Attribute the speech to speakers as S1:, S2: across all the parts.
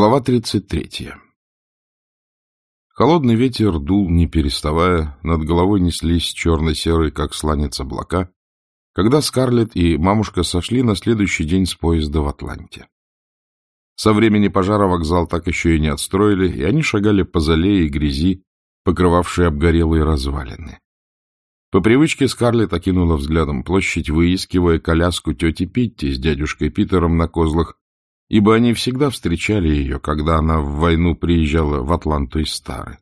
S1: Глава 33. Холодный ветер дул, не переставая, над головой неслись черно-серые, как сланец облака, когда Скарлетт и мамушка сошли на следующий день с поезда в Атланте. Со времени пожара вокзал так еще и не отстроили, и они шагали по зале и грязи, покрывавшей обгорелые развалины. По привычке Скарлетт окинула взглядом площадь, выискивая коляску тети Питти с дядюшкой Питером на козлах, ибо они всегда встречали ее, когда она в войну приезжала в Атланту из Стары.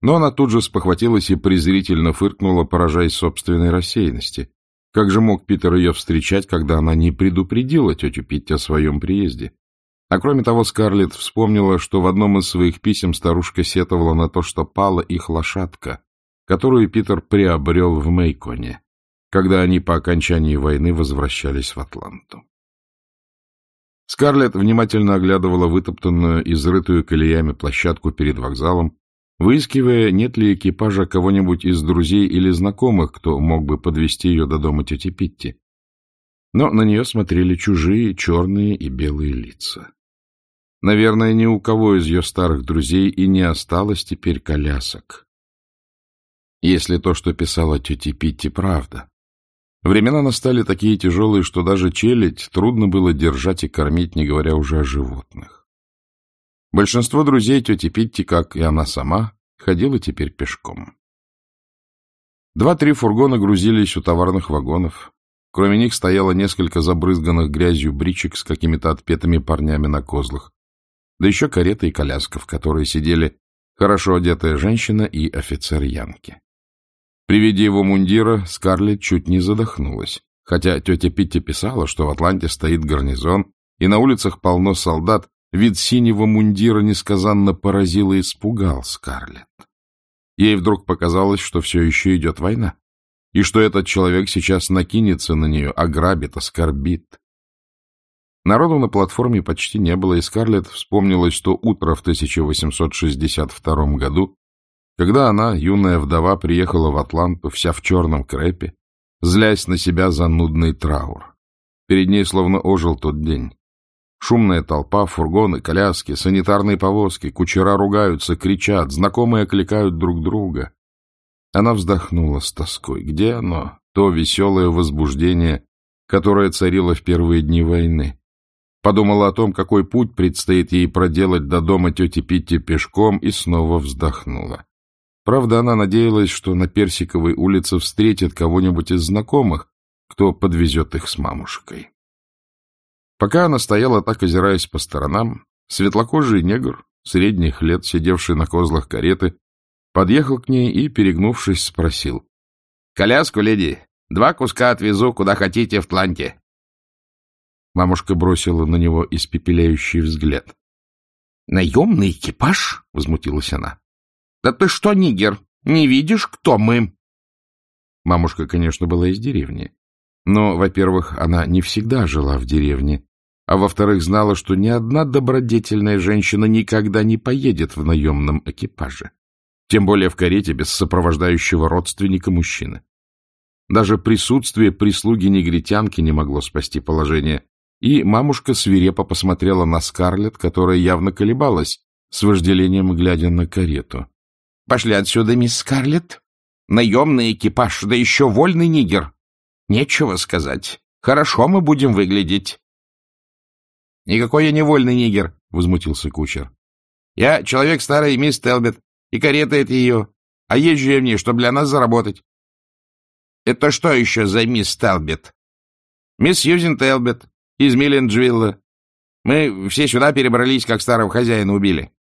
S1: Но она тут же спохватилась и презрительно фыркнула, поражаясь собственной рассеянности. Как же мог Питер ее встречать, когда она не предупредила тетю Питти о своем приезде? А кроме того, Скарлетт вспомнила, что в одном из своих писем старушка сетовала на то, что пала их лошадка, которую Питер приобрел в Мейконе, когда они по окончании войны возвращались в Атланту. Скарлетт внимательно оглядывала вытоптанную, изрытую колеями площадку перед вокзалом, выискивая, нет ли экипажа кого-нибудь из друзей или знакомых, кто мог бы подвести ее до дома тети Питти. Но на нее смотрели чужие черные и белые лица. Наверное, ни у кого из ее старых друзей и не осталось теперь колясок. Если то, что писала тетя Питти, правда. Времена настали такие тяжелые, что даже челядь трудно было держать и кормить, не говоря уже о животных. Большинство друзей тети Питти, как и она сама, ходила теперь пешком. Два-три фургона грузились у товарных вагонов. Кроме них стояло несколько забрызганных грязью бричек с какими-то отпетыми парнями на козлах. Да еще карета и коляска, в которой сидели хорошо одетая женщина и офицер Янки. При виде его мундира Скарлетт чуть не задохнулась, хотя тетя Питти писала, что в Атланте стоит гарнизон, и на улицах полно солдат, вид синего мундира несказанно поразил и испугал Скарлетт. Ей вдруг показалось, что все еще идет война, и что этот человек сейчас накинется на нее, ограбит, оскорбит. Народу на платформе почти не было, и Скарлетт вспомнилось что утро в 1862 году, когда она, юная вдова, приехала в Атланту, вся в черном крепе, злясь на себя за нудный траур. Перед ней словно ожил тот день. Шумная толпа, фургоны, коляски, санитарные повозки, кучера ругаются, кричат, знакомые окликают друг друга. Она вздохнула с тоской. Где оно, то веселое возбуждение, которое царило в первые дни войны? Подумала о том, какой путь предстоит ей проделать до дома тети Питти пешком, и снова вздохнула. Правда, она надеялась, что на Персиковой улице встретит кого-нибудь из знакомых, кто подвезет их с мамушкой. Пока она стояла так, озираясь по сторонам, светлокожий негр, средних лет, сидевший на козлах кареты, подъехал к ней и, перегнувшись, спросил. — Коляску, леди, два куска отвезу, куда хотите, в Тланте. Мамушка бросила на него испепеляющий взгляд. — Наемный экипаж? — возмутилась она. — Да ты что, нигер, не видишь, кто мы? Мамушка, конечно, была из деревни. Но, во-первых, она не всегда жила в деревне, а во-вторых, знала, что ни одна добродетельная женщина никогда не поедет в наемном экипаже, тем более в карете без сопровождающего родственника мужчины. Даже присутствие прислуги-негритянки не могло спасти положение, и мамушка свирепо посмотрела на Скарлетт, которая явно колебалась, с вожделением глядя на карету. Пошли отсюда, мисс Скарлетт. Наемный экипаж, да еще вольный нигер. Нечего сказать. Хорошо мы будем выглядеть. — Никакой я не вольный нигер, — возмутился кучер. — Я человек старый, мисс Телбет, и карета это ее, а езжу я в ней, чтобы для нас заработать. — Это что еще за мисс Телбет? — Мисс Сьюзен Телбет из Милленджилла. Мы все сюда перебрались, как старого хозяина убили. —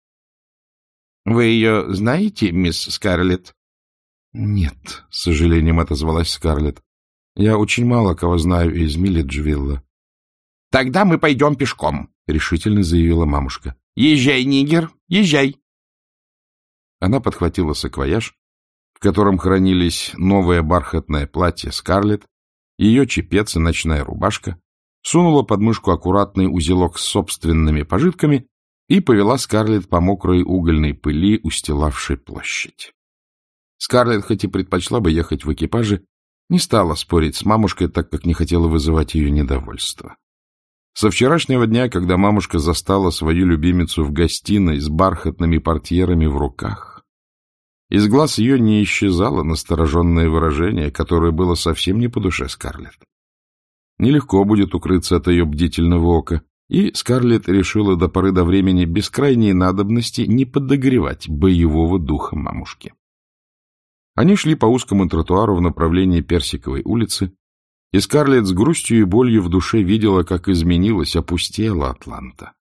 S1: Вы ее знаете, мисс Скарлетт? — Нет, — с сожалением отозвалась Скарлетт. — Я очень мало кого знаю из Милледжвилла. — Тогда мы пойдем пешком, — решительно заявила мамушка. — Езжай, нигер, езжай. Она подхватила саквояж, в котором хранились новое бархатное платье Скарлетт, ее чепец и ночная рубашка, сунула под мышку аккуратный узелок с собственными пожитками и повела Скарлетт по мокрой угольной пыли, устилавшей площадь. Скарлетт, хоть и предпочла бы ехать в экипаже, не стала спорить с мамушкой, так как не хотела вызывать ее недовольство. Со вчерашнего дня, когда мамушка застала свою любимицу в гостиной с бархатными портьерами в руках, из глаз ее не исчезало настороженное выражение, которое было совсем не по душе Скарлетт. Нелегко будет укрыться от ее бдительного ока, и Скарлетт решила до поры до времени без крайней надобности не подогревать боевого духа мамушки. Они шли по узкому тротуару в направлении Персиковой улицы, и Скарлетт с грустью и болью в душе видела, как изменилась, опустела Атланта.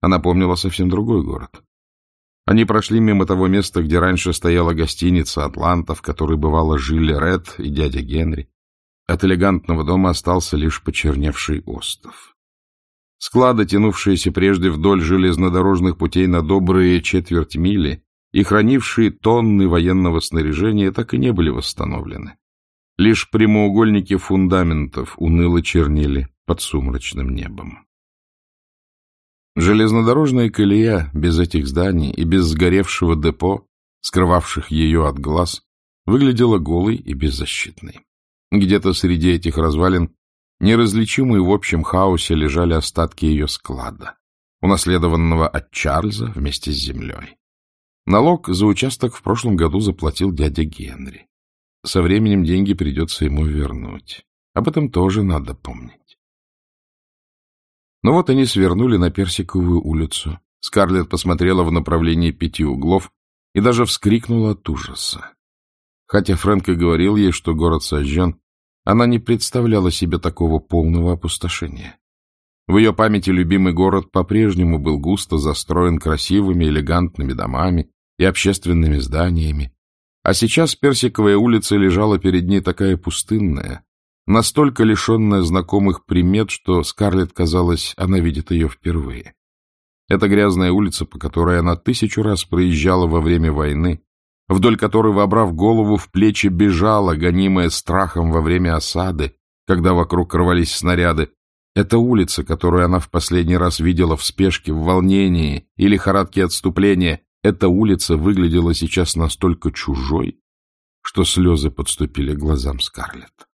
S1: Она помнила совсем другой город. Они прошли мимо того места, где раньше стояла гостиница «Атланта», в которой бывало жили Ред и дядя Генри. От элегантного дома остался лишь почерневший остов. Склады, тянувшиеся прежде вдоль железнодорожных путей на добрые четверть мили и хранившие тонны военного снаряжения, так и не были восстановлены. Лишь прямоугольники фундаментов уныло чернили под сумрачным небом. Железнодорожная колея без этих зданий и без сгоревшего депо, скрывавших ее от глаз, выглядела голой и беззащитной. Где-то среди этих развалин Неразличимые в общем хаосе лежали остатки ее склада, унаследованного от Чарльза вместе с землей. Налог за участок в прошлом году заплатил дядя Генри. Со временем деньги придется ему вернуть. Об этом тоже надо помнить. Но ну вот они свернули на Персиковую улицу. Скарлетт посмотрела в направлении пяти углов и даже вскрикнула от ужаса. Хотя Фрэнк и говорил ей, что город сожжен, она не представляла себе такого полного опустошения. В ее памяти любимый город по-прежнему был густо застроен красивыми, элегантными домами и общественными зданиями, а сейчас Персиковая улица лежала перед ней такая пустынная, настолько лишенная знакомых примет, что Скарлетт казалось, она видит ее впервые. Эта грязная улица, по которой она тысячу раз проезжала во время войны, вдоль которой, вобрав голову в плечи, бежала, гонимая страхом во время осады, когда вокруг рвались снаряды. Эта улица, которую она в последний раз видела в спешке, в волнении и лихорадке отступления, эта улица выглядела сейчас настолько чужой, что слезы подступили к глазам Скарлетт.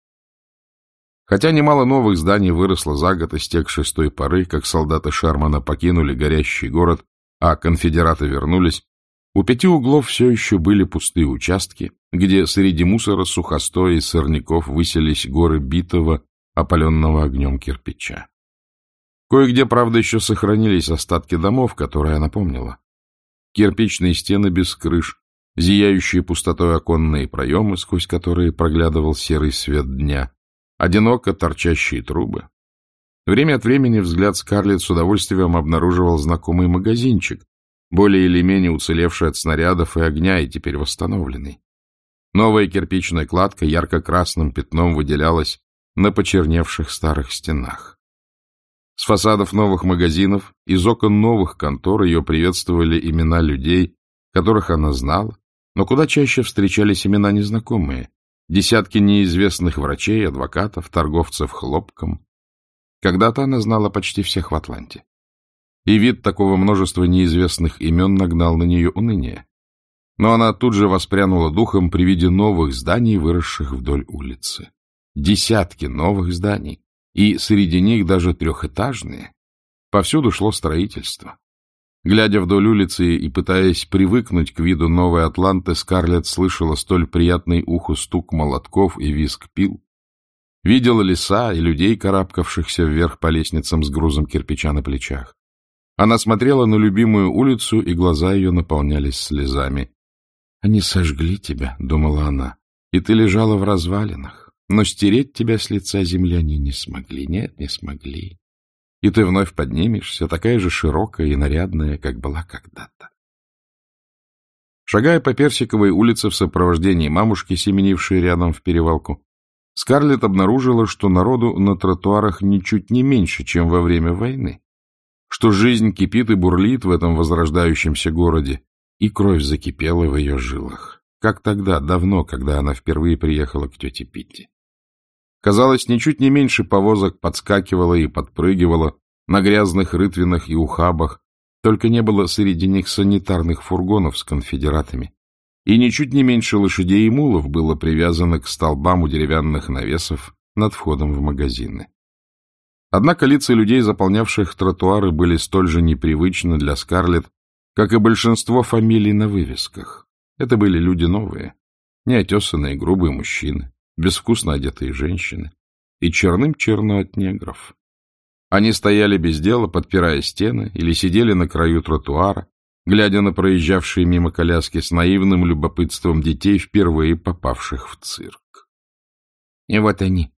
S1: Хотя немало новых зданий выросло за год, истекшей с той поры, как солдаты Шермана покинули горящий город, а конфедераты вернулись, у пяти углов все еще были пустые участки, где среди мусора, сухостоя и сорняков выселись горы битого, опаленного огнем кирпича. Кое-где, правда, еще сохранились остатки домов, которые она помнила. Кирпичные стены без крыш, зияющие пустотой оконные проемы, сквозь которые проглядывал серый свет дня, одиноко торчащие трубы. Время от времени взгляд Скарлетт с удовольствием обнаруживал знакомый магазинчик, более или менее уцелевший от снарядов и огня и теперь восстановленный. Новая кирпичная кладка ярко-красным пятном выделялась на почерневших старых стенах. С фасадов новых магазинов, из окон новых контор ее приветствовали имена людей, которых она знала, но куда чаще встречались имена незнакомые, десятки неизвестных врачей, адвокатов, торговцев хлопком. Когда-то она знала почти всех в Атланте и вид такого множества неизвестных имен нагнал на нее уныние. Но она тут же воспрянула духом при виде новых зданий, выросших вдоль улицы. Десятки новых зданий, и среди них даже трехэтажные. Повсюду шло строительство. Глядя вдоль улицы и пытаясь привыкнуть к виду новой Атланты, Скарлетт слышала столь приятный уху стук молотков и визг пил. Видела леса и людей, карабкавшихся вверх по лестницам с грузом кирпича на плечах. Она смотрела на любимую улицу, и глаза ее наполнялись слезами. — Они сожгли тебя, — думала она, — и ты лежала в развалинах. Но стереть тебя с лица земли они не смогли. Нет, не смогли. И ты вновь поднимешься, такая же широкая и нарядная, как была когда-то. Шагая по Персиковой улице в сопровождении мамушки, семенившей рядом в перевалку, Скарлетт обнаружила, что народу на тротуарах ничуть не меньше, чем во время войны что жизнь кипит и бурлит в этом возрождающемся городе, и кровь закипела в ее жилах, как тогда, давно, когда она впервые приехала к тете Питти. Казалось, ничуть не меньше повозок подскакивало и подпрыгивало на грязных рытвинах и ухабах, только не было среди них санитарных фургонов с конфедератами. И ничуть не меньше лошадей и мулов было привязано к столбам у деревянных навесов над входом в магазины. Однако лица людей, заполнявших тротуары, были столь же непривычны для Скарлетт, как и большинство фамилий на вывесках. Это были люди новые, неотесанные грубые мужчины, безвкусно одетые женщины и черным черно от негров. Они стояли без дела, подпирая стены, или сидели на краю тротуара, глядя на проезжавшие мимо коляски с наивным любопытством детей, впервые попавших в цирк. — И вот они,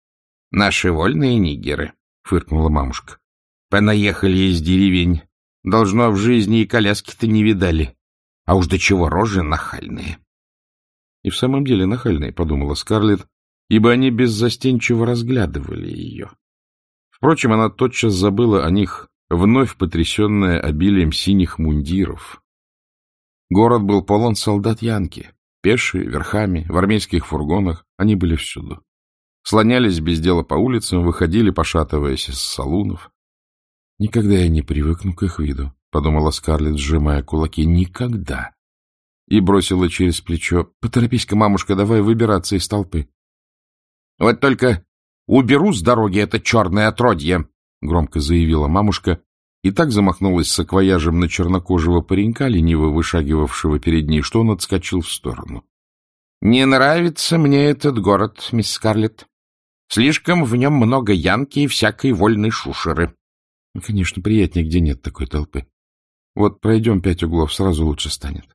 S1: наши вольные нигеры, — фыркнула мамушка. — Понаехали из деревень. Должно, в жизни и коляски-то не видали. А уж до чего рожи нахальные. — И в самом деле нахальные, — подумала Скарлетт, ибо они беззастенчиво разглядывали ее. Впрочем, она тотчас забыла о них, вновь потрясенная обилием синих мундиров. Город был полон солдат Янки. Пешие, верхами, в армейских фургонах, они были всюду. Слонялись без дела по улицам, выходили, пошатываясь из салунов. «Никогда я не привыкну к их виду», — подумала Скарлетт, сжимая кулаки. «Никогда!» И бросила через плечо. «Поторопись-ка, мамушка, давай выбираться из толпы». «Вот только уберу с дороги это черное отродье!» — громко заявила мамушка, и так замахнулась саквояжем на чернокожего паренька, лениво вышагивавшего перед ней, что он отскочил в сторону. — Не нравится мне этот город, мисс Скарлетт. Слишком в нем много янки и всякой вольной шушеры. Конечно, приятнее, где нет такой толпы. Вот пройдем пять углов, сразу лучше станет.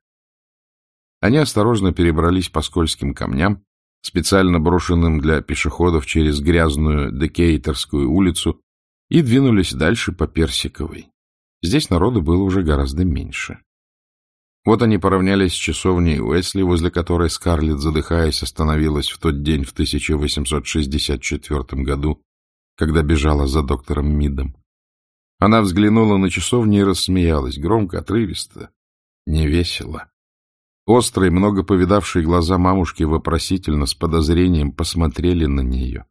S1: Они осторожно перебрались по скользким камням, специально брошенным для пешеходов через грязную Декейтерскую улицу, и двинулись дальше по Персиковой. Здесь народу было уже гораздо меньше. Вот они поравнялись с часовней Уэсли, возле которой Скарлетт, задыхаясь, остановилась в тот день в 1864 году, когда бежала за доктором Мидом. Она взглянула на часовню и рассмеялась, громко, отрывисто, невесело. Острые, много повидавшие глаза мамушки вопросительно, с подозрением посмотрели на нее.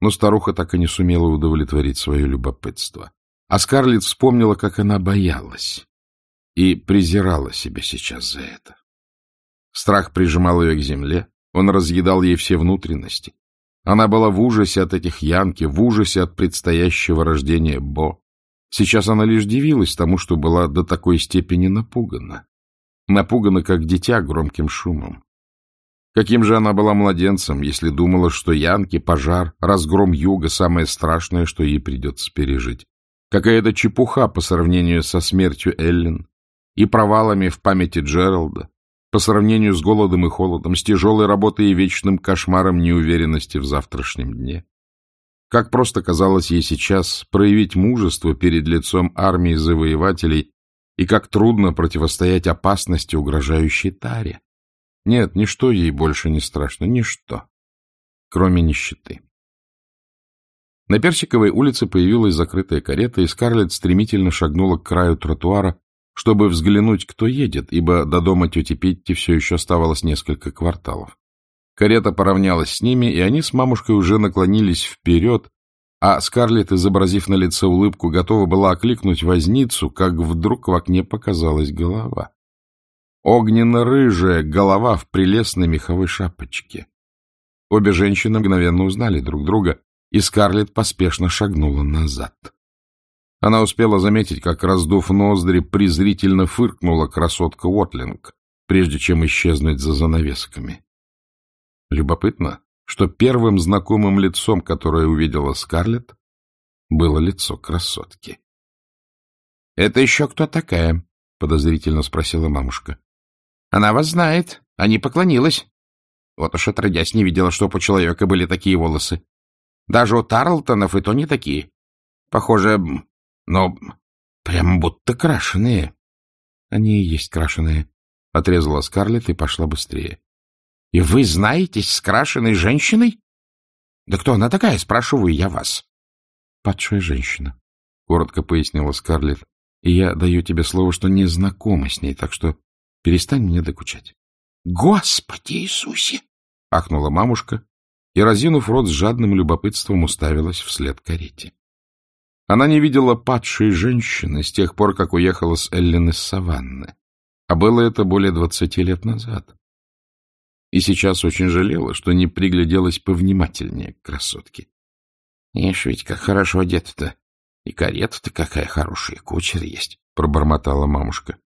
S1: Но старуха так и не сумела удовлетворить свое любопытство. А Скарлетт вспомнила, как она боялась и презирала себя сейчас за это. Страх прижимал ее к земле, он разъедал ей все внутренности. Она была в ужасе от этих янки, в ужасе от предстоящего рождения Бо. Сейчас она лишь дивилась тому, что была до такой степени напугана. Напугана, как дитя, громким шумом. Каким же она была младенцем, если думала, что янки, пожар, разгром юга — самое страшное, что ей придется пережить? Какая-то чепуха по сравнению со смертью Эллен и провалами в памяти Джералда, по сравнению с голодом и холодом, с тяжелой работой и вечным кошмаром неуверенности в завтрашнем дне. Как просто казалось ей сейчас проявить мужество перед лицом армии завоевателей и как трудно противостоять опасности, угрожающей Таре. Нет, ничто ей больше не страшно, ничто, кроме нищеты. На Персиковой улице появилась закрытая карета, и Скарлетт стремительно шагнула к краю тротуара, чтобы взглянуть, кто едет, ибо до дома тети Питти все еще оставалось несколько кварталов. Карета поравнялась с ними, и они с мамушкой уже наклонились вперед, а Скарлетт, изобразив на лице улыбку, готова была окликнуть возницу, как вдруг в окне показалась голова. Огненно-рыжая голова в прелестной меховой шапочке. Обе женщины мгновенно узнали друг друга, и Скарлетт поспешно шагнула назад. Она успела заметить, как, раздув ноздри, презрительно фыркнула красотка Уотлинг, прежде чем исчезнуть за занавесками. Любопытно, что первым знакомым лицом, которое увидела Скарлетт, было лицо красотки. — Это еще кто такая? — подозрительно спросила мамушка. Она вас знает, а не поклонилась. Вот уж отродясь не видела, что у человека были такие волосы. Даже у Тарлтонов и то не такие. Похоже, но прям будто крашеные. Они и есть крашеные, — отрезала Скарлетт и пошла быстрее. — И вы знаетесь с крашеной женщиной? — Да кто она такая, спрашиваю я вас? — Падшая женщина, — коротко пояснила Скарлетт. — И я даю тебе слово, что не знакома с ней, так что Перестань мне докучать. — Господи Иисусе! — ахнула мамушка и, разинув рот с жадным любопытством, уставилась вслед карете. Она не видела падшей женщины с тех пор, как уехала с Эллен из Саванны, а было это более двадцати лет назад. И сейчас очень жалела, что не пригляделась повнимательнее к красотке.
S2: Ишь, ведь как хорошо одет-то. И карета-то какая хорошая, кучер есть, — пробормотала мамушка.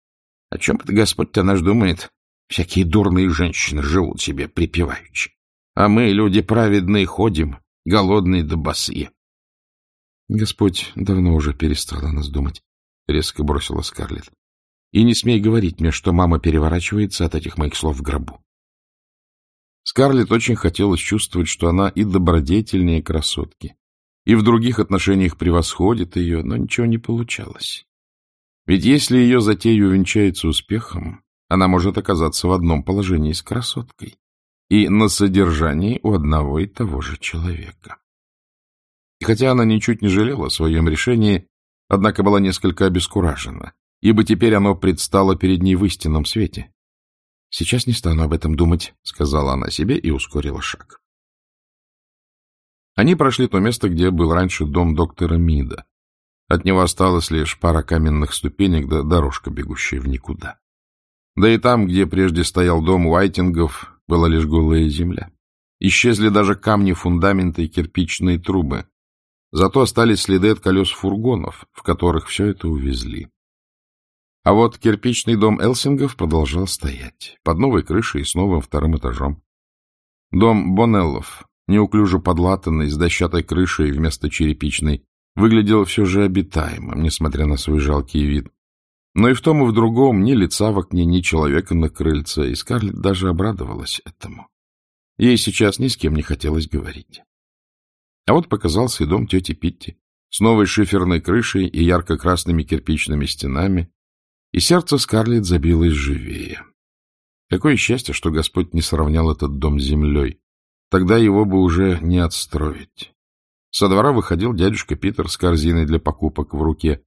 S2: О чем это Господь-то наш думает? Всякие дурные женщины живут себе припеваючи. А мы, люди праведные, ходим, голодные да босые.
S1: Господь давно уже перестал о нас думать, — резко бросила Скарлетт. И не смей говорить мне, что мама переворачивается от этих моих слов в гробу. Скарлетт очень хотелось чувствовать, что она и добродетельнее красотки, и в других отношениях превосходит ее, но ничего не получалось. Ведь если ее затея увенчается успехом, она может оказаться в одном положении с красоткой и на содержании у одного и того же человека. И хотя она ничуть не жалела о своем решении, однако была несколько обескуражена, ибо теперь оно предстало перед ней в истинном свете. — Сейчас не стану об этом думать, — сказала она себе и ускорила шаг. Они прошли то место, где был раньше дом доктора Мида. От него осталась лишь пара каменных ступенек да дорожка, бегущая в никуда. Да и там, где прежде стоял дом Уайтингов, была лишь голая земля. Исчезли даже камни фундамента и кирпичные трубы. Зато остались следы от колес фургонов, в которых все это увезли. А вот кирпичный дом Элсингов продолжал стоять, под новой крышей и с новым вторым этажом. Дом Бонеллов, неуклюже подлатанный, с дощатой крышей вместо черепичной, выглядел все же обитаемым, несмотря на свой жалкий вид. Но и в том, и в другом ни лица в окне, ни человека на крыльце, и Скарлетт даже обрадовалась этому. Ей сейчас ни с кем не хотелось говорить. А вот показался и дом тети Питти с новой шиферной крышей и ярко-красными кирпичными стенами, и сердце Скарлетт забилось живее. Какое счастье, что Господь не сравнял этот дом с землей. Тогда его бы уже не отстроить. Со двора выходил дядюшка Питер с корзиной для покупок в руке,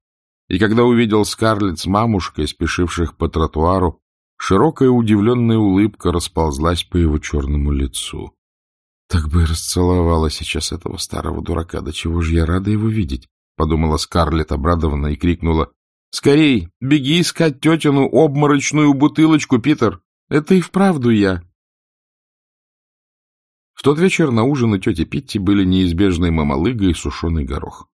S1: и когда увидел Скарлетт с мамушкой, спешивших по тротуару, широкая удивленная улыбка расползлась по его черному лицу. Так бы и расцеловала сейчас этого старого дурака, до чего же я рада его видеть, — подумала Скарлетт обрадованно и крикнула. — Скорей, беги искать тетину обморочную бутылочку, Питер. Это и вправду я. В тот вечер на ужин у тети Питти были неизбежные мамалыга и сушеный горох.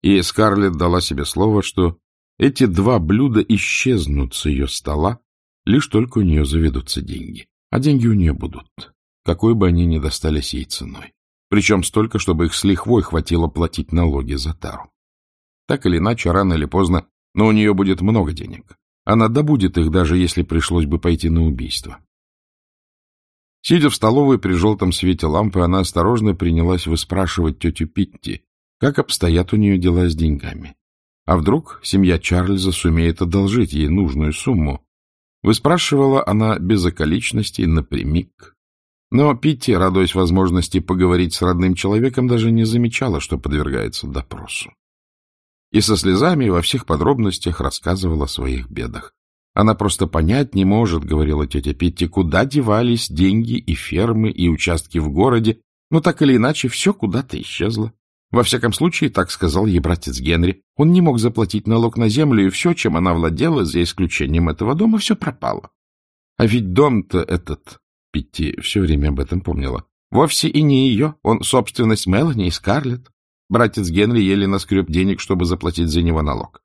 S1: И Скарлетт дала себе слово, что эти два блюда исчезнут с ее стола, лишь только у нее заведутся деньги. А деньги у нее будут, какой бы они ни достались ей ценой. Причем столько, чтобы их с лихвой хватило платить налоги за тару. Так или иначе, рано или поздно, но у нее будет много денег. Она добудет их, даже если пришлось бы пойти на убийство. Сидя в столовой при желтом свете лампы, она осторожно принялась выспрашивать тетю Питти, как обстоят у нее дела с деньгами. А вдруг семья Чарльза сумеет одолжить ей нужную сумму? Выспрашивала она без околичностей напрямик. Но Питти, радуясь возможности поговорить с родным человеком, даже не замечала, что подвергается допросу. И со слезами во всех подробностях рассказывала о своих бедах. Она просто понять не может, — говорила тетя Питти, — куда девались деньги и фермы, и участки в городе. Но так или иначе, все куда-то исчезло. Во всяком случае, так сказал ей братец Генри. Он не мог заплатить налог на землю, и все, чем она владела, за исключением этого дома, все пропало. А ведь дом-то этот, Питти все время об этом помнила, вовсе и не ее, он собственность Мелани и Скарлетт. Братец Генри еле наскреб денег, чтобы заплатить за него налог.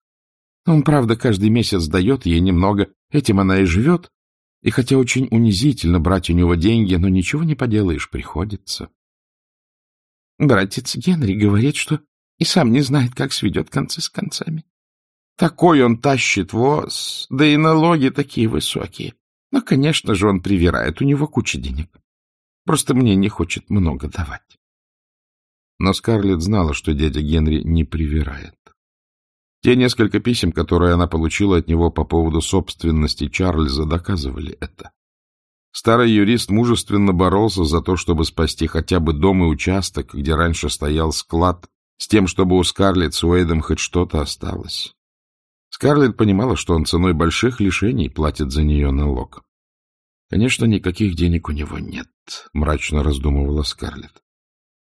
S1: Он, правда, каждый месяц дает ей немного, этим она и живет. И хотя очень унизительно брать у него деньги, но ничего не поделаешь, приходится. Братец Генри говорит, что и сам не знает, как сведет концы с концами. Такой он тащит воз, да и налоги такие высокие. Но, конечно же, он привирает, у него куча денег. Просто мне не хочет много давать. Но Скарлетт знала, что дядя Генри не привирает. Те несколько писем, которые она получила от него по поводу собственности Чарльза, доказывали это. Старый юрист мужественно боролся за то, чтобы спасти хотя бы дом и участок, где раньше стоял склад, с тем, чтобы у Скарлетт с Уэйдом хоть что-то осталось. Скарлетт понимала, что он ценой больших лишений платит за нее налог. Конечно, никаких денег у него нет, — мрачно раздумывала Скарлетт.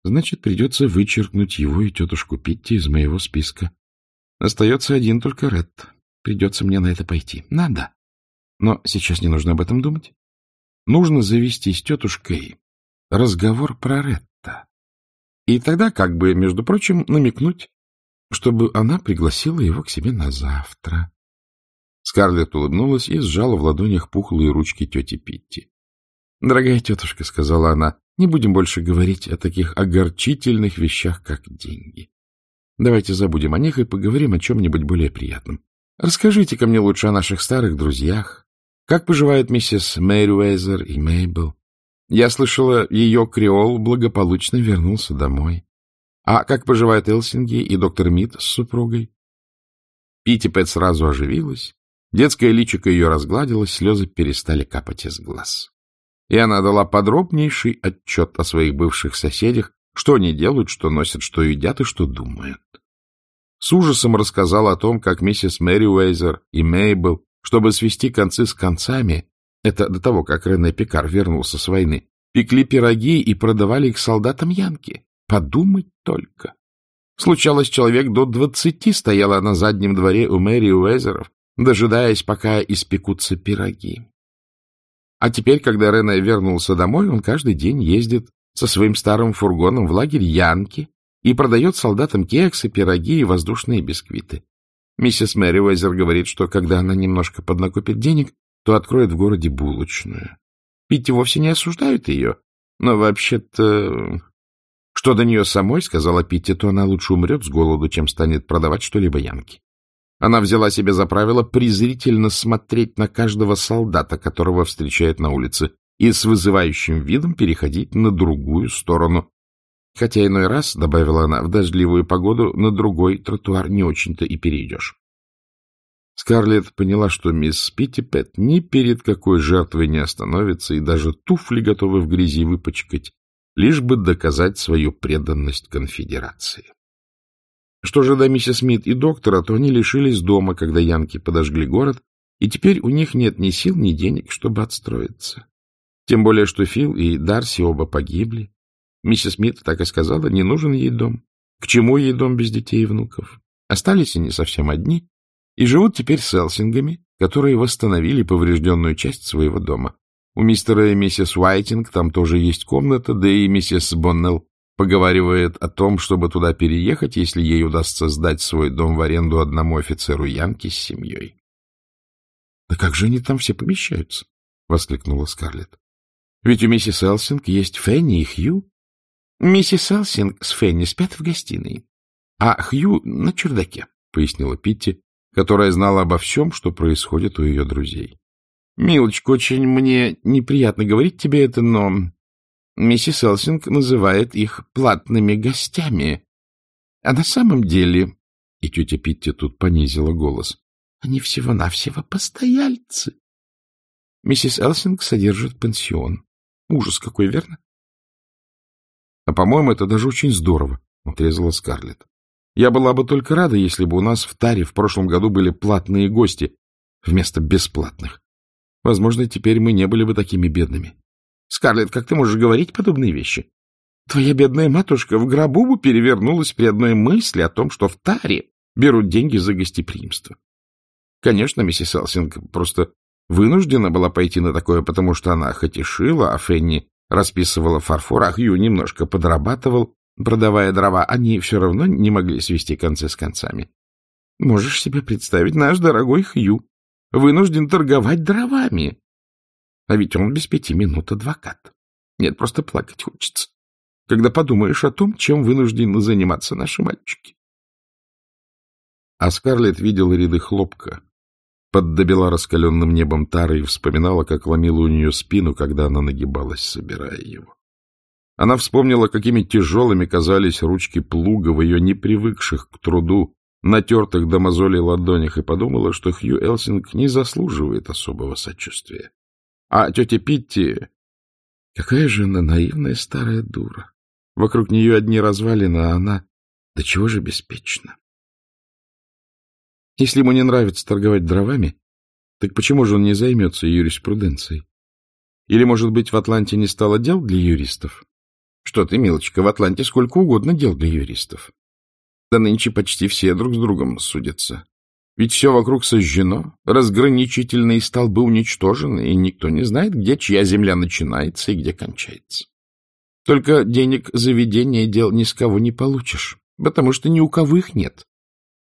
S1: Значит, придется вычеркнуть его и тетушку Питти из моего списка. Остается один только Ред. Придется мне на это пойти. Надо. Но сейчас не нужно об этом думать. Нужно завести с тетушкой разговор про Ретта И тогда, как бы, между прочим, намекнуть, чтобы она пригласила его к себе на завтра. Скарлетт улыбнулась и сжала в ладонях пухлые ручки тети Питти. — Дорогая тетушка, — сказала она, — не будем больше говорить о таких огорчительных вещах, как деньги. Давайте забудем о них и поговорим о чем-нибудь более приятном. Расскажите-ка мне лучше о наших старых друзьях. Как поживают миссис Мэйруэзер и Мейбл? Я слышала, ее креол благополучно вернулся домой. А как поживают Элсинги и доктор Мид с супругой? Питтипэт сразу оживилась. Детское личико ее разгладилось, слезы перестали капать из глаз. И она дала подробнейший отчет о своих бывших соседях, что они делают, что носят, что едят и что думают. С ужасом рассказал о том, как миссис Мэри Уэйзер и Мейбл, чтобы свести концы с концами, это до того, как Рене Пикар вернулся с войны, пекли пироги и продавали их солдатам Янки. Подумать только. Случалось, человек до двадцати стояла на заднем дворе у Мэри Уэзеров, дожидаясь, пока испекутся пироги. А теперь, когда Рене вернулся домой, он каждый день ездит со своим старым фургоном в лагерь Янки и продает солдатам кексы, пироги и воздушные бисквиты. Миссис Мэри Уэзер говорит, что когда она немножко поднакопит денег, то откроет в городе булочную. Питти вовсе не осуждают ее, но вообще-то... Что до нее самой, сказала Питти, то она лучше умрет с голоду, чем станет продавать что-либо Янки. Она взяла себе за правило презрительно смотреть на каждого солдата, которого встречает на улице, и с вызывающим видом переходить на другую сторону, Хотя иной раз, — добавила она, — в дождливую погоду на другой тротуар не очень-то и перейдешь. Скарлетт поняла, что мисс Питтипет ни перед какой жертвой не остановится и даже туфли готовы в грязи выпачкать, лишь бы доказать свою преданность конфедерации. Что же до миссис Смит и доктора, то они лишились дома, когда янки подожгли город, и теперь у них нет ни сил, ни денег, чтобы отстроиться. Тем более, что Фил и Дарси оба погибли, Миссис Смит так и сказала, не нужен ей дом. К чему ей дом без детей и внуков? Остались они совсем одни и живут теперь с Элсингами, которые восстановили поврежденную часть своего дома. У мистера и миссис Уайтинг там тоже есть комната, да и миссис Боннелл поговаривает о том, чтобы туда переехать, если ей удастся сдать свой дом в аренду одному офицеру Янки с семьей. — Да как же они там все помещаются? — воскликнула Скарлетт. — Ведь у миссис Элсинг есть Фенни и Хью, Миссис Элсинг с Фенни спят в гостиной, а Хью на чердаке, — пояснила Питти, которая знала обо всем, что происходит у ее друзей. — Милочка, очень мне неприятно говорить тебе это, но миссис Элсинг называет их платными гостями. А на самом деле... И тетя Питти тут понизила голос. — Они всего-навсего постояльцы. Миссис Элсинг содержит пансион. Ужас какой, верно? А, по-моему, это даже очень здорово, — отрезала Скарлетт. Я была бы только рада, если бы у нас в Таре в прошлом году были платные гости вместо бесплатных. Возможно, теперь мы не были бы такими бедными. Скарлетт, как ты можешь говорить подобные вещи? Твоя бедная матушка в гробу бы перевернулась при одной мысли о том, что в Таре берут деньги за гостеприимство. Конечно, миссис Элсинг просто вынуждена была пойти на такое, потому что она хоть и шила, а Фенни расписывала фарфор, а Хью немножко подрабатывал, продавая дрова. Они все равно не могли свести концы с концами. Можешь себе представить, наш дорогой Хью вынужден торговать дровами. А ведь он без пяти минут адвокат. Нет, просто плакать хочется, когда подумаешь о том, чем вынуждены заниматься наши мальчики. А Скарлетт видел ряды хлопка, под добела раскаленным небом тары и вспоминала, как ломила у нее спину, когда она нагибалась, собирая его. Она вспомнила, какими тяжелыми казались ручки плуга в ее непривыкших к труду, натертых до мозолей ладонях, и подумала, что Хью Элсинг не заслуживает особого сочувствия. А тетя Питти... Какая же она наивная старая дура. Вокруг нее одни развалины, а она... Да чего же беспечна? Если ему не нравится торговать дровами, так почему же он не займется юриспруденцией? Или, может быть, в Атланте не стало дел для юристов? Что ты, милочка, в Атланте сколько угодно дел для юристов. Да нынче почти все друг с другом судятся. Ведь все вокруг сожжено, разграничительные столбы уничтожены, и никто не знает, где чья земля начинается и где кончается.
S2: Только денег за ведение дел ни с кого не получишь, потому что ни у кого их нет.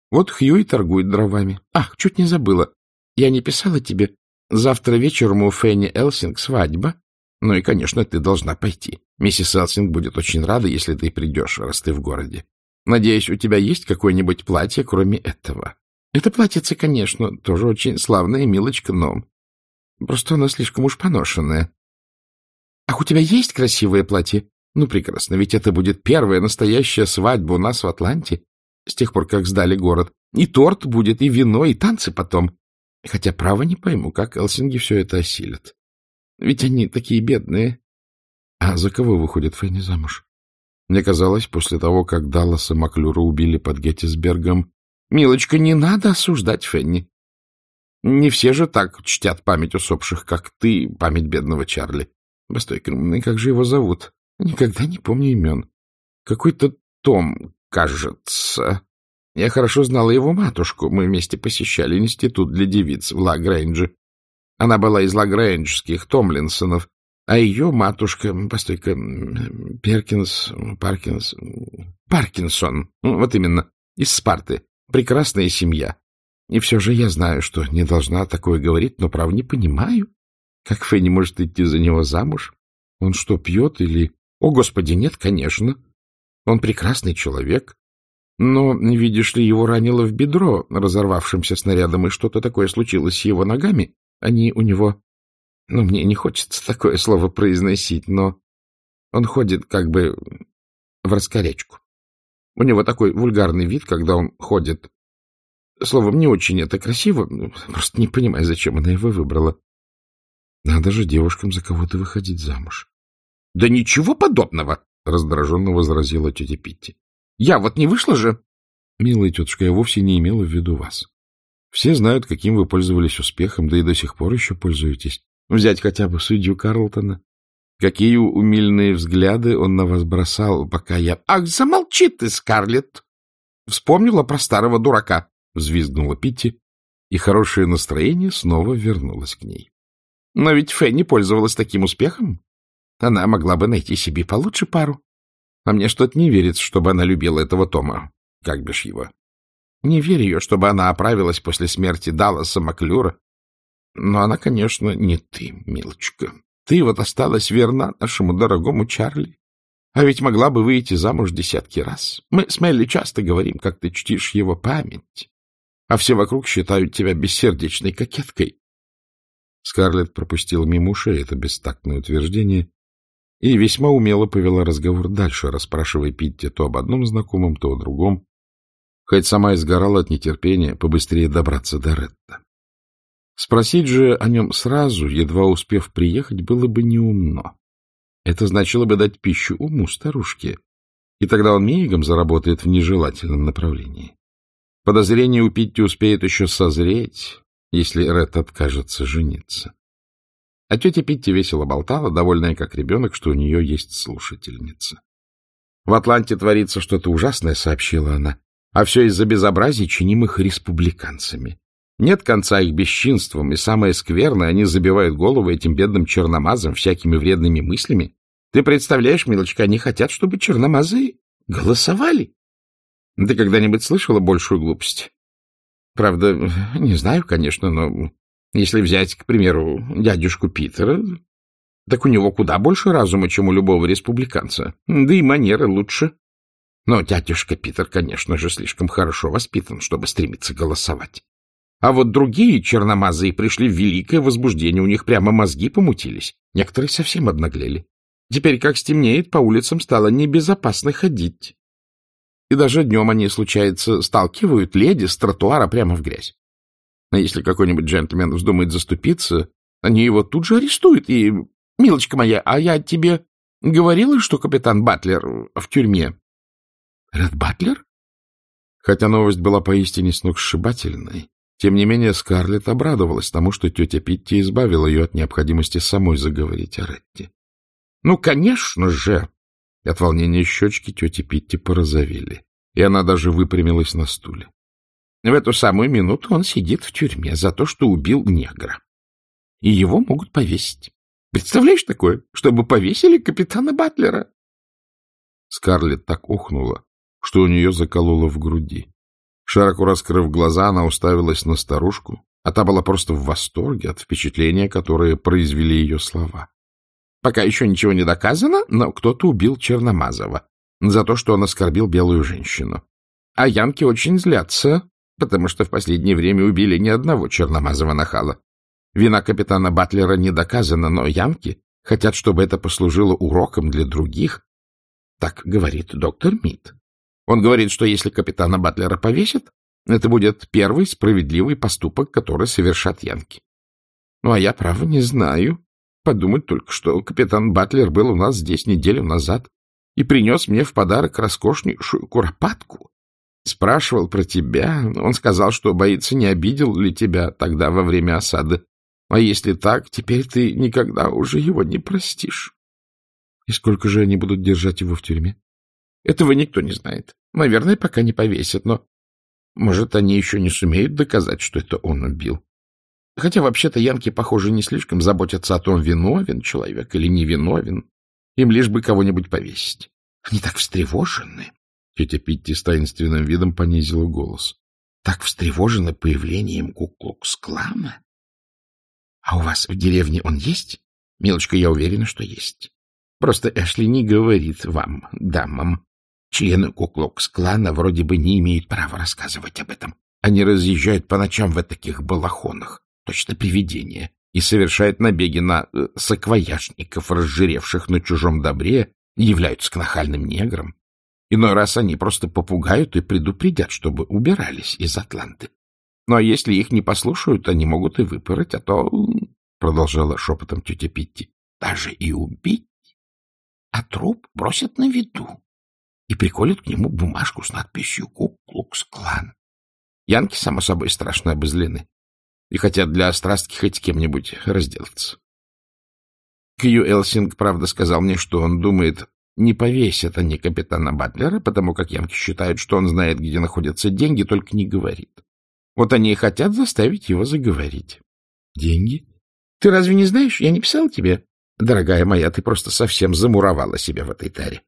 S2: Вот Хью и торгует дровами. Ах, чуть не забыла. Я не писала тебе. Завтра вечером у Фенни Элсинг свадьба. Ну и, конечно, ты должна пойти. Миссис Элсинг будет очень рада, если ты придешь, раз ты в городе. Надеюсь, у тебя есть какое-нибудь платье, кроме этого. Это платьице, конечно, тоже очень славная милочка, но просто оно слишком уж поношенное. Ах, у тебя есть красивое платье? Ну, прекрасно, ведь это будет первая настоящая свадьба у нас в Атланте, с тех пор, как сдали город. И торт будет, и вино, и танцы потом. Хотя, право, не пойму, как Элсинги все это осилят. Ведь они такие бедные. А за кого выходит Фенни замуж? Мне казалось, после того, как Далласа Маклюра убили под Геттисбергом, Милочка, не надо осуждать Фенни. Не все же так чтят память усопших, как ты, память бедного Чарли. Постой, как же его зовут? Никогда не помню имен. Какой-то Том, кажется. Я хорошо знала его матушку. Мы вместе посещали институт для девиц в Ла-Грэнджи. Она была из Лагрэнджских Томлинсонов, а ее матушка, постой-ка, Перкинс, Паркинс, Паркинсон, ну, вот именно, из Спарты. Прекрасная семья. И все же я знаю, что не должна такое говорить, но, право, не понимаю, как Фенни может идти за него замуж. Он что, пьет или... О, Господи, нет, конечно. Он прекрасный человек. Но, видишь ли, его ранило в бедро разорвавшимся снарядом, и что-то такое случилось с его ногами. Они у него... Ну, мне не хочется такое слово произносить, но он ходит как бы в раскорячку. У него такой вульгарный вид, когда он ходит. Словом, не очень это красиво. Просто не понимаю, зачем она его выбрала. Надо же девушкам за кого-то выходить замуж. — Да ничего подобного! — раздраженно возразила тетя Питти. — Я вот не вышла же. — Милая тетушка, я вовсе не имела в виду вас. Все знают, каким вы пользовались успехом, да и до сих пор еще пользуетесь. Взять хотя бы судью Карлтона. Какие умильные взгляды он на вас бросал, пока я... — Ах, замолчи ты, Скарлетт! Вспомнила про старого дурака, — взвизгнула Питти, и хорошее настроение снова вернулось к ней. Но ведь Фенни пользовалась таким успехом. Она могла бы найти себе получше пару. А мне что-то не верится, чтобы она любила этого Тома. Как бишь его? Не верю ее, чтобы она оправилась после смерти Далласа Маклюра. Но она, конечно, не ты, милочка. Ты вот осталась верна нашему дорогому Чарли. А ведь могла бы выйти замуж десятки раз. Мы с Мелли часто говорим, как ты чтишь его память. А все вокруг считают тебя бессердечной кокеткой. Скарлетт пропустила мимо ушей это бестактное утверждение и весьма умело повела разговор дальше, расспрашивая Питти то об одном знакомом, то о другом, хоть сама изгорала от нетерпения побыстрее добраться до Ретта. Спросить же о нем сразу, едва успев приехать, было бы неумно. Это значило бы дать пищу уму старушке, и тогда он мигом заработает в нежелательном направлении. Подозрение у Питти успеет еще созреть, если Ред откажется жениться. А тетя Питти весело болтала, довольная как ребенок, что у нее есть слушательница. В Атланте творится что-то ужасное, сообщила она, а все из-за безобразий, чинимых республиканцами. Нет конца их бесчинствам, и самое скверное, они забивают голову этим бедным черномазам всякими вредными мыслями. Ты представляешь, милочка, они хотят, чтобы черномазы голосовали. Ты когда-нибудь слышала большую глупость? Правда, не знаю, конечно, но если взять, к примеру, дядюшку Питера, так у него куда больше разума, чем у любого республиканца, да и манеры лучше. Но дядюшка Питер, конечно же, слишком хорошо воспитан, чтобы стремиться голосовать. А вот другие черномазые пришли в великое возбуждение, у них прямо мозги помутились. Некоторые совсем обнаглели. Теперь, как стемнеет, по улицам стало небезопасно ходить. И даже днем они, случается, сталкивают леди с тротуара прямо в грязь. А если какой-нибудь джентльмен вздумает заступиться, они его тут же арестуют. И, милочка моя, а я тебе говорила, что капитан Батлер в тюрьме? Ред Батлер? Хотя новость была поистине сногсшибательной, тем не менее, Скарлетт обрадовалась тому, что тетя Питти избавила ее от необходимости самой заговорить о Ретте. — Ну, конечно же! От волнения щечки тети Питти порозовели, и она даже выпрямилась на стуле. В эту самую минуту он сидит в тюрьме за то, что убил негра. И его могут повесить. Представляешь такое, чтобы повесили капитана Батлера?
S1: Скарлетт так ухнула, что у нее закололо в груди. Широко раскрыв глаза, она уставилась на старушку, а та была просто в восторге от впечатления, которое произвели ее слова. Пока еще ничего не доказано, но кто-то убил Черномазова за то, что он оскорбил белую женщину. А янки очень злятся, потому что в последнее время убили ни одного Черномазова нахала. Вина капитана Батлера не доказана, но янки хотят, чтобы это послужило уроком для других. Так говорит доктор Мид. Он говорит, что если капитана Батлера повесят, это будет первый справедливый поступок, который совершат янки. Ну, а я, право, не знаю. Подумать только, что капитан Батлер был у нас здесь неделю назад и принес мне в подарок роскошнейшую куропатку. Спрашивал про тебя. Он сказал, что боится, не обидел ли тебя тогда во время осады. А если так, теперь ты никогда уже его не простишь.
S2: И сколько же они будут держать его в тюрьме?
S1: Этого никто не знает. Наверное, пока не повесят, но, может, они еще не сумеют доказать, что это он убил. Хотя, вообще-то, янки, похоже, не слишком заботятся о том, виновен человек или не виновен. Им лишь бы кого-нибудь повесить. Они так встревожены. Тетя Питти с таинственным видом понизила голос. Так встревожены появлением Куклукс-клана. А у вас в деревне он есть? Милочка, я уверена, что есть. Просто Эшли не говорит вам, дамам. Члены Куклукс-клана вроде бы не имеют права рассказывать об этом. Они разъезжают по ночам в таких балахонах, точно привидения, и совершают набеги на э, саквояжников, разжиревших на чужом добре, являются к нахальным неграм. Иной раз они просто попугают и предупредят, чтобы убирались из Атланты. Ну, а если их не послушают, они могут и выпороть, а то, — продолжала шепотом тетя Питти, — даже и убить. А труп бросят на виду и приколят к нему бумажку с надписью «Куклукс-клан». Янки, само собой, страшно обозлены и хотят для острастки хоть кем-нибудь разделаться. Кью Элсинг, правда, сказал мне, что он думает, не повесят они капитана Батлера, потому как янки считают, что он знает, где находятся деньги, только не говорит. Вот они и хотят заставить его заговорить. Деньги? Ты разве не знаешь? Я не писал тебе. Дорогая моя, ты просто совсем замуровала себя в этой таре.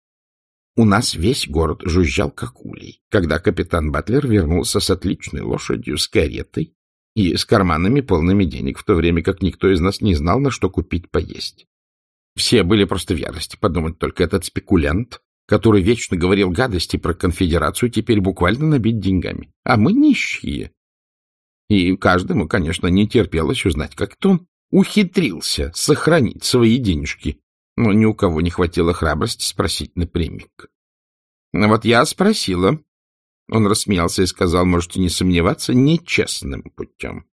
S1: У нас весь город жужжал как улей, когда капитан Батлер вернулся с отличной лошадью, с каретой и с карманами полными денег, в то время как никто из нас не знал, на что купить поесть. Все были просто в ярости. Подумать только, этот спекулянт, который вечно говорил гадости про конфедерацию, теперь буквально набить деньгами. А мы нищие. И каждому, конечно, не терпелось узнать, как-то он ухитрился сохранить свои денежки, но ни у кого не хватило храбрости спросить напрямик. Вот я спросила. Он рассмеялся и сказал, можете не сомневаться, нечестным путем.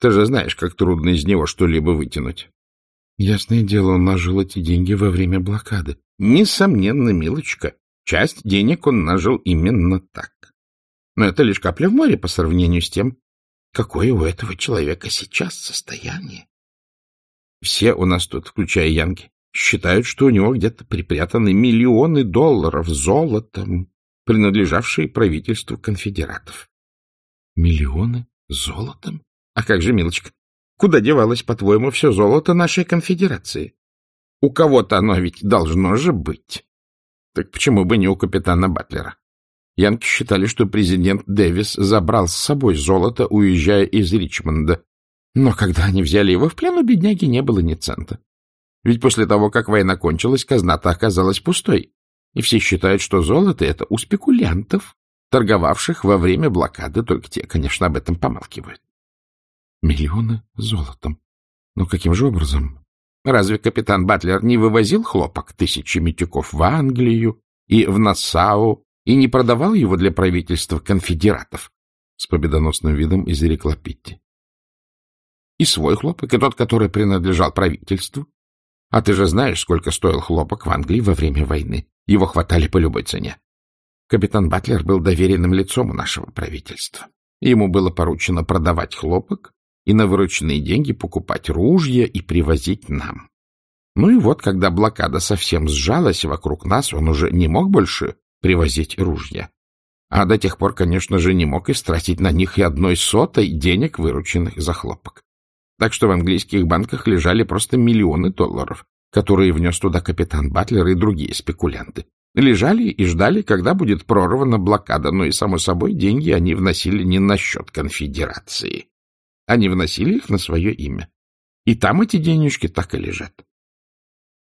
S1: Ты же знаешь, как трудно из него что-либо вытянуть.
S2: Ясное дело, он нажил эти деньги во время блокады.
S1: Несомненно, милочка, часть денег он нажил именно так. Но это лишь капля в море по сравнению с тем, Какое у этого человека сейчас состояние? Все у нас тут, включая Янки, считают, что у него где-то припрятаны миллионы долларов золотом, принадлежавшие правительству конфедератов.
S2: Миллионы золотом?
S1: А как же, милочка, куда девалось, по-твоему, все золото нашей конфедерации? У кого-то оно ведь должно же быть. Так почему бы не у капитана Батлера? Янки считали, что президент Дэвис забрал с собой золото, уезжая из Ричмонда. Но когда они взяли его в плен, у бедняги не было ни цента. Ведь после того, как война кончилась, казна-то оказалась пустой. И все считают, что золото — это у спекулянтов, торговавших во время блокады, только те, конечно, об этом помалкивают.
S2: Миллионы золотом. Но каким же образом?
S1: Разве капитан Батлер не вывозил хлопок тысячи метюков в Англию и в Нассау и не продавал его для правительства конфедератов, — с победоносным видом изрекла Питти. И свой хлопок, и тот, который принадлежал правительству. А ты же знаешь, сколько стоил хлопок в Англии во время войны. Его хватали по любой цене. Капитан Батлер был доверенным лицом у нашего правительства. Ему было поручено продавать хлопок и на вырученные деньги покупать ружья и привозить нам. Ну и вот, когда блокада совсем сжалась вокруг нас, он уже не мог больше привозить ружья. А до тех пор, конечно же, не мог истратить на них и одной сотой денег, вырученных за хлопок. Так что в английских банках лежали просто миллионы долларов, которые внес туда капитан Батлер и другие спекулянты.
S2: Лежали и ждали, когда будет прорвана блокада, но и, само собой, деньги они вносили не на счет конфедерации. Они вносили их на свое имя. И там эти денежки так и лежат.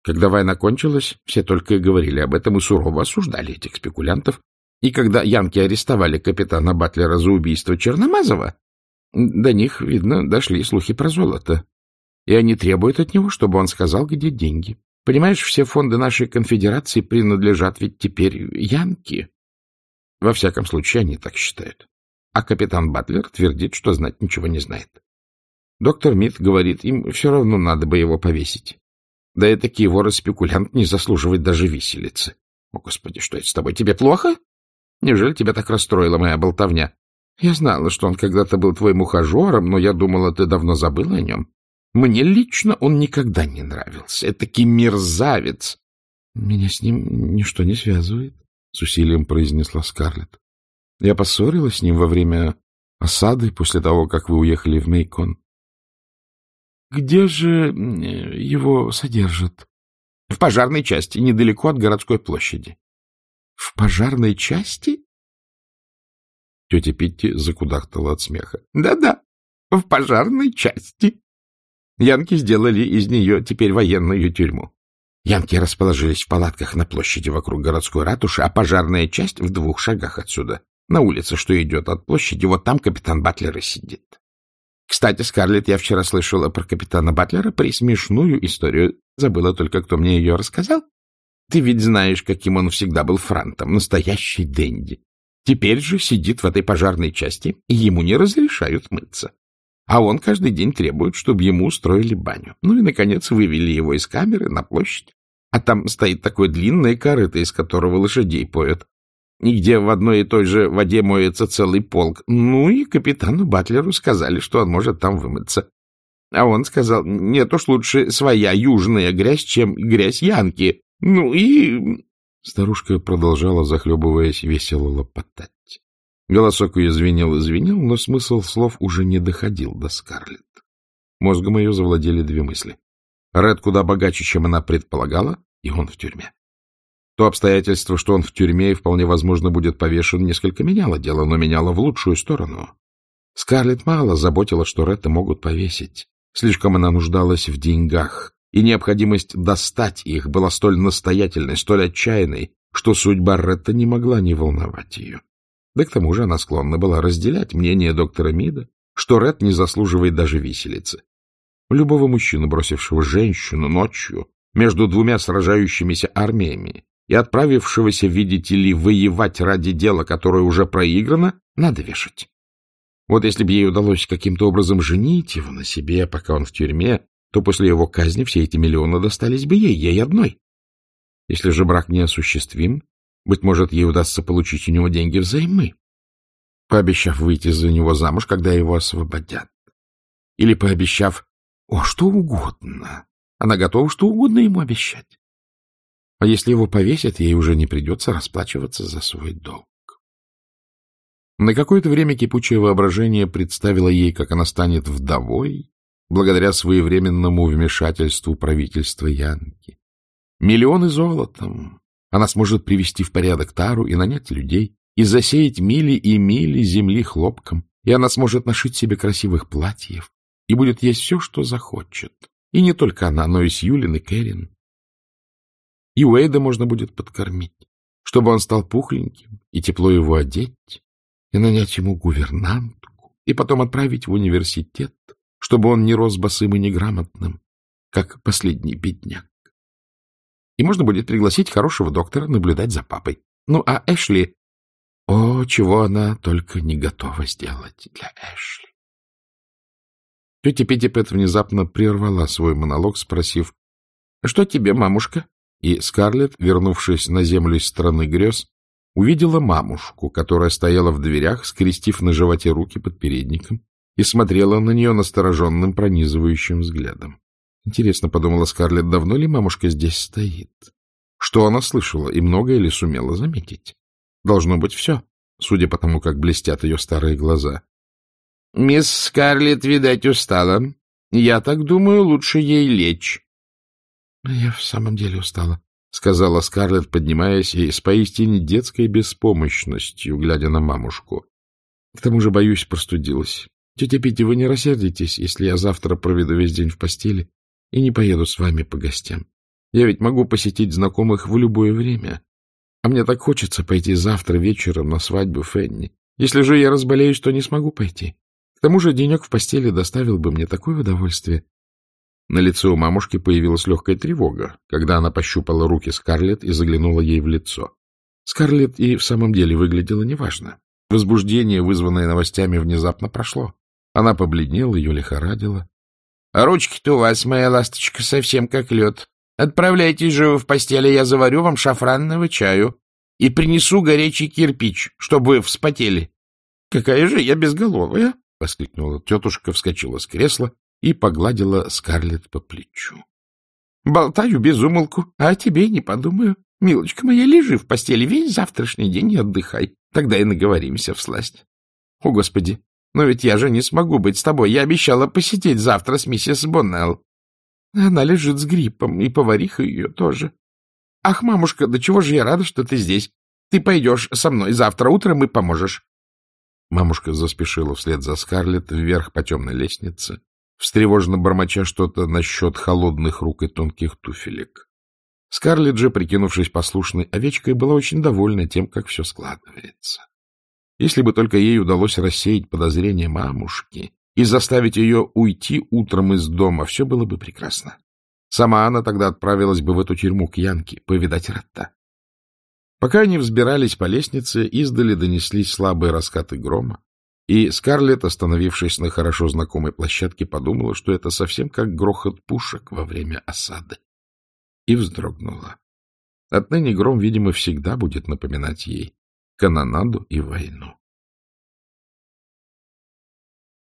S2: Когда война кончилась, все только и говорили об этом и сурово осуждали этих спекулянтов. И когда янки арестовали капитана Батлера за убийство Черномазова, до них, видно, дошли слухи про золото. И они требуют от него, чтобы он сказал, где деньги. Понимаешь, все фонды нашей конфедерации принадлежат ведь теперь Янке. Во всяком случае, они так считают. А капитан Батлер твердит, что знать ничего не знает. Доктор Мит говорит, им все равно надо бы его повесить. Да и такие воры-спекулянт не заслуживает даже виселицы. О, Господи, что это с тобой? Тебе плохо? Неужели тебя так расстроила моя болтовня? Я знала, что он когда-то был твоим ухажером, но я думала, ты давно забыла о нем. Мне лично он никогда не нравился. Этакий мерзавец. — Меня с ним ничто не связывает, — с усилием произнесла Скарлетт. Я поссорилась с ним во время осады после того, как вы уехали в Мейкон. — Где же его содержат? — В пожарной части, недалеко от городской площади. — В пожарной части? Тетя Питти закудахтала от смеха. Да — Да-да, в пожарной части. Янки сделали из нее теперь военную тюрьму. Янки расположились в палатках на площади вокруг городской ратуши, а пожарная часть в двух шагах отсюда. На улице, что идет от площади, вот там капитан Батлер и сидит. Кстати, Скарлетт, я вчера слышала про капитана Батлера присмешную историю. Забыла только, кто мне ее рассказал. Ты ведь знаешь, каким он всегда был франтом, настоящий денди. Теперь же сидит в этой пожарной части, и ему не разрешают мыться. А он каждый день требует, чтобы ему устроили баню. Ну и, наконец, вывели его из камеры на площадь. А там стоит такое длинное корыто, из которого лошадей поют. И где в одной и той же воде моется целый полк. Ну и капитану Батлеру сказали, что он может там вымыться. А он сказал, нет уж лучше своя южная грязь, чем грязь Янки. Ну и... Старушка продолжала, захлебываясь, весело лопотать. Голосок ее звенел и звенел, но смысл слов уже не доходил до Скарлетт. Мозгом ее завладели две мысли. Ред куда богаче, чем она предполагала, и он в тюрьме. То обстоятельство, что он в тюрьме и вполне возможно будет повешен, несколько меняло дело, но меняло в лучшую сторону. Скарлетт мало заботила, что Ретта могут повесить. Слишком она нуждалась в деньгах, и необходимость достать их была столь настоятельной, столь отчаянной, что судьба Ретта не могла не волновать ее. Да к тому же она склонна была разделять мнение доктора Мида, что Ред не заслуживает даже виселицы. Любого мужчину, бросившего женщину ночью между двумя сражающимися армиями и отправившегося, видите ли, воевать ради дела, которое уже проиграно, надо вешать. Вот если бы ей удалось каким-то образом женить его на себе, пока он в тюрьме, то после его казни все эти миллионы достались бы ей, ей одной. Если же брак неосуществим, быть может, ей удастся получить у него деньги взаймы, пообещав выйти за него замуж, когда его освободят. Или пообещав, о, что угодно. Она готова что угодно ему обещать. А если его повесят, ей уже не придется расплачиваться за свой долг. На какое-то время кипучее воображение представило ей, как она станет вдовой, благодаря своевременному вмешательству правительства Янки. Миллионы золотом, она сможет привести в порядок тару и нанять людей, и засеять мили и мили земли хлопком, и она сможет нашить себе красивых платьев, и будет есть все, что захочет. И не только она, но и Сьюлин и Кэрин. И Уэйда можно будет подкормить, чтобы он стал пухленьким, и тепло его одеть, и нанять ему гувернантку, и потом отправить в университет, чтобы он не рос босым и неграмотным, как последний бедняк и можно будет пригласить хорошего доктора наблюдать за папой. Ну, а Эшли... О, чего она только не готова сделать для Эшли. Тетя Питтипет внезапно прервала свой монолог, спросив, «Что тебе, мамушка?» И Скарлетт, вернувшись на землю из страны грез, увидела мамушку, которая стояла в дверях, скрестив на животе руки под передником, и смотрела на нее настороженным пронизывающим взглядом. Интересно, подумала Скарлетт, давно ли мамушка здесь стоит? Что она слышала и многое ли сумела заметить? Должно быть все, судя по тому, как блестят ее старые глаза. — Мисс Скарлетт, видать, устала. Я так думаю, лучше ей лечь. — Я в самом деле устала,
S1: сказала Скарлетт, поднимаясь и с поистине детской беспомощностью, глядя на мамушку. — К тому же, боюсь, простудилась. Тетя Питти, вы не рассердитесь, если я завтра проведу весь день в постели и не поеду с вами по гостям. Я ведь могу посетить знакомых в любое время. А мне так хочется пойти завтра вечером на свадьбу Фенни. Если же я разболеюсь, то не смогу пойти. К тому же денек в постели доставил бы мне такое удовольствие. На лице у мамушки появилась легкая тревога, когда она пощупала руки Скарлетт и заглянула ей в лицо. Скарлетт и в самом деле выглядела неважно. Возбуждение, вызванное новостями, внезапно прошло. Она побледнела, ее лихорадило. — А ручки-то у вас, моя ласточка, совсем как лед. Отправляйтесь же в постель, я заварю вам шафранного чаю и принесу горячий кирпич, чтобы вы вспотели. — Какая же я безголовая! — воскликнула тетушка, вскочила с кресла и погладила Скарлетт по плечу. — Болтаю без умолку, а о тебе не подумаю. Милочка моя, лежи в постели весь завтрашний день и отдыхай. Тогда и наговоримся в сласть. О, Господи! Но ведь я же не смогу быть с тобой. Я обещала посидеть завтра с миссис Боннелл. Она лежит с гриппом, и повариха ее тоже. Ах, мамушка, да чего же я рада, что ты здесь. Ты пойдешь со мной завтра утром и поможешь. Мамушка заспешила вслед за Скарлетт вверх по темной лестнице, встревоженно бормоча что-то насчет холодных рук и тонких туфелек. Скарлетт же, прикинувшись послушной овечкой, была очень довольна тем, как все складывается. Если бы только ей удалось рассеять подозрения мамушки и заставить ее уйти утром из дома, все было бы прекрасно. Сама она тогда отправилась бы в эту тюрьму к Янке, повидать Ретта. Пока они взбирались по лестнице, издали донеслись слабые раскаты грома, и Скарлетт, остановившись на хорошо знакомой площадке, подумала, что это совсем как грохот пушек во время осады. И вздрогнула. Отныне гром, видимо, всегда будет напоминать ей канонаду и войну.